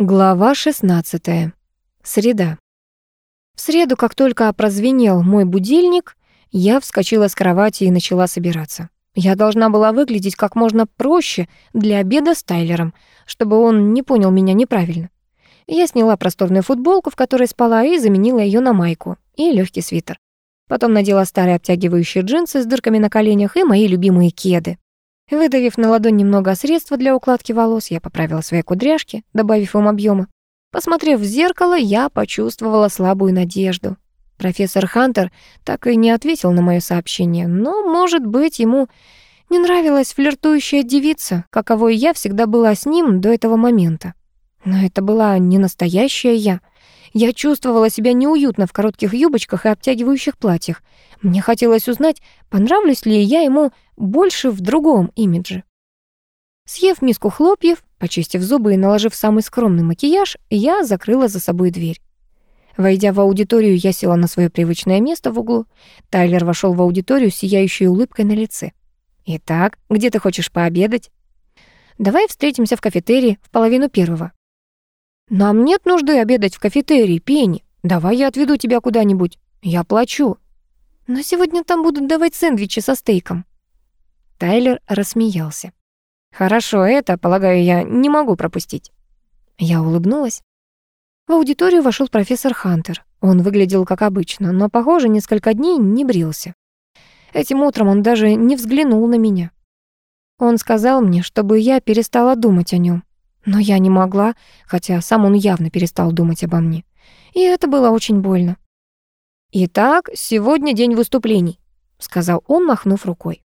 Глава 16. Среда. В среду, как только прозвенел мой будильник, я вскочила с кровати и начала собираться. Я должна была выглядеть как можно проще для обеда с Тайлером, чтобы он не понял меня неправильно. Я сняла просторную футболку, в которой спала, и заменила ее на майку и легкий свитер. Потом надела старые обтягивающие джинсы с дырками на коленях и мои любимые кеды. Выдавив на ладонь немного средства для укладки волос, я поправила свои кудряшки, добавив им объема. Посмотрев в зеркало, я почувствовала слабую надежду. Профессор Хантер так и не ответил на моё сообщение, но, может быть, ему не нравилась флиртующая девица, каковой я всегда была с ним до этого момента. Но это была не настоящая я. Я чувствовала себя неуютно в коротких юбочках и обтягивающих платьях. Мне хотелось узнать, понравлюсь ли я ему больше в другом имидже. Съев миску хлопьев, почистив зубы и наложив самый скромный макияж, я закрыла за собой дверь. Войдя в аудиторию, я села на свое привычное место в углу. Тайлер вошел в аудиторию с сияющей улыбкой на лице. «Итак, где ты хочешь пообедать?» «Давай встретимся в кафетерии в половину первого». «Нам нет нужды обедать в кафетерии, Пенни. Давай я отведу тебя куда-нибудь. Я плачу». «Но сегодня там будут давать сэндвичи со стейком». Тайлер рассмеялся. «Хорошо, это, полагаю, я не могу пропустить». Я улыбнулась. В аудиторию вошел профессор Хантер. Он выглядел как обычно, но, похоже, несколько дней не брился. Этим утром он даже не взглянул на меня. Он сказал мне, чтобы я перестала думать о нем. Но я не могла, хотя сам он явно перестал думать обо мне. И это было очень больно. «Итак, сегодня день выступлений», — сказал он, махнув рукой.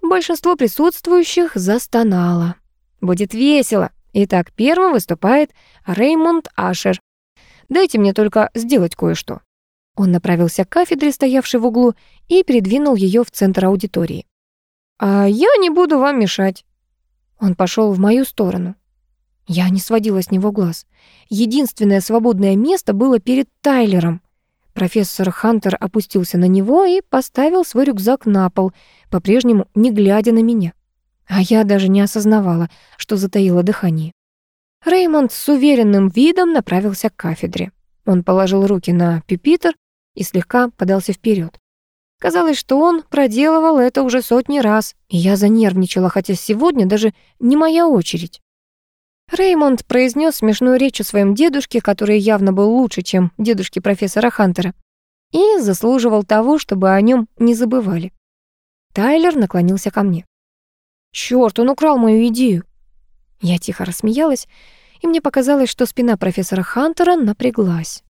Большинство присутствующих застонало. «Будет весело. Итак, первым выступает Реймонд Ашер. Дайте мне только сделать кое-что». Он направился к кафедре, стоявшей в углу, и передвинул ее в центр аудитории. «А я не буду вам мешать». Он пошел в мою сторону. Я не сводила с него глаз. Единственное свободное место было перед Тайлером. Профессор Хантер опустился на него и поставил свой рюкзак на пол, по-прежнему не глядя на меня. А я даже не осознавала, что затаило дыхание. Реймонд с уверенным видом направился к кафедре. Он положил руки на пюпитр и слегка подался вперед. Казалось, что он проделывал это уже сотни раз, и я занервничала, хотя сегодня даже не моя очередь. Реймонд произнес смешную речь о своем дедушке, который явно был лучше, чем дедушки профессора Хантера, и заслуживал того, чтобы о нем не забывали. Тайлер наклонился ко мне. «Чёрт, он украл мою идею!» Я тихо рассмеялась, и мне показалось, что спина профессора Хантера напряглась.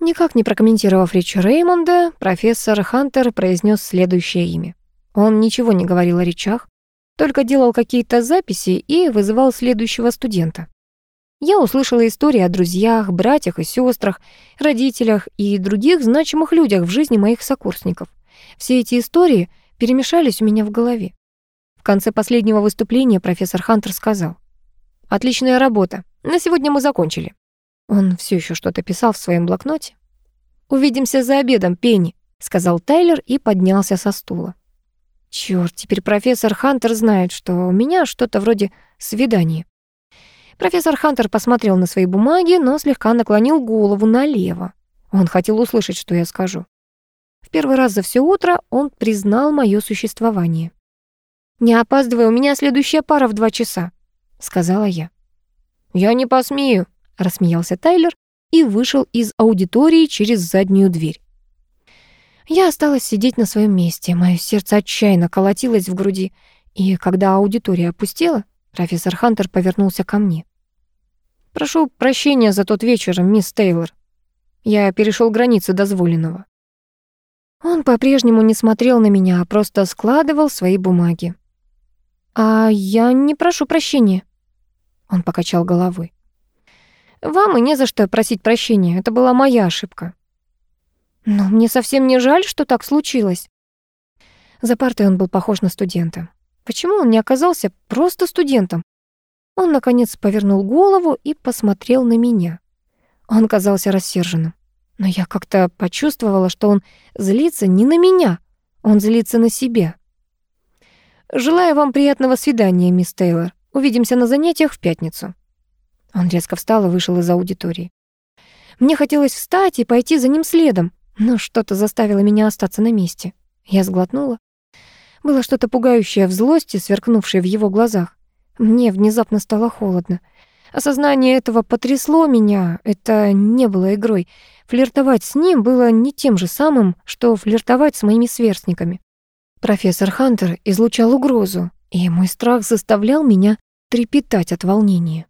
Никак не прокомментировав речь Реймонда, профессор Хантер произнес следующее имя. Он ничего не говорил о речах, только делал какие-то записи и вызывал следующего студента. Я услышала истории о друзьях, братьях и сестрах, родителях и других значимых людях в жизни моих сокурсников. Все эти истории перемешались у меня в голове. В конце последнего выступления профессор Хантер сказал, «Отличная работа. На сегодня мы закончили». Он все еще что-то писал в своем блокноте. «Увидимся за обедом, Пенни», — сказал Тайлер и поднялся со стула. Чёрт, теперь профессор Хантер знает, что у меня что-то вроде свидания. Профессор Хантер посмотрел на свои бумаги, но слегка наклонил голову налево. Он хотел услышать, что я скажу. В первый раз за все утро он признал моё существование. «Не опаздывай, у меня следующая пара в два часа», — сказала я. «Я не посмею», — рассмеялся Тайлер и вышел из аудитории через заднюю дверь. Я осталась сидеть на своем месте, мое сердце отчаянно колотилось в груди, и когда аудитория опустела, профессор Хантер повернулся ко мне. «Прошу прощения за тот вечер, мисс Тейлор. Я перешел границы дозволенного». Он по-прежнему не смотрел на меня, а просто складывал свои бумаги. «А я не прошу прощения». Он покачал головой. «Вам и не за что просить прощения, это была моя ошибка. Но мне совсем не жаль, что так случилось. За партой он был похож на студента. Почему он не оказался просто студентом? Он, наконец, повернул голову и посмотрел на меня. Он казался рассерженным. Но я как-то почувствовала, что он злится не на меня, он злится на себя. «Желаю вам приятного свидания, мисс Тейлор. Увидимся на занятиях в пятницу». Он резко встал и вышел из аудитории. Мне хотелось встать и пойти за ним следом, но что-то заставило меня остаться на месте. Я сглотнула. Было что-то пугающее в злости, сверкнувшее в его глазах. Мне внезапно стало холодно. Осознание этого потрясло меня. Это не было игрой. Флиртовать с ним было не тем же самым, что флиртовать с моими сверстниками. Профессор Хантер излучал угрозу, и мой страх заставлял меня трепетать от волнения.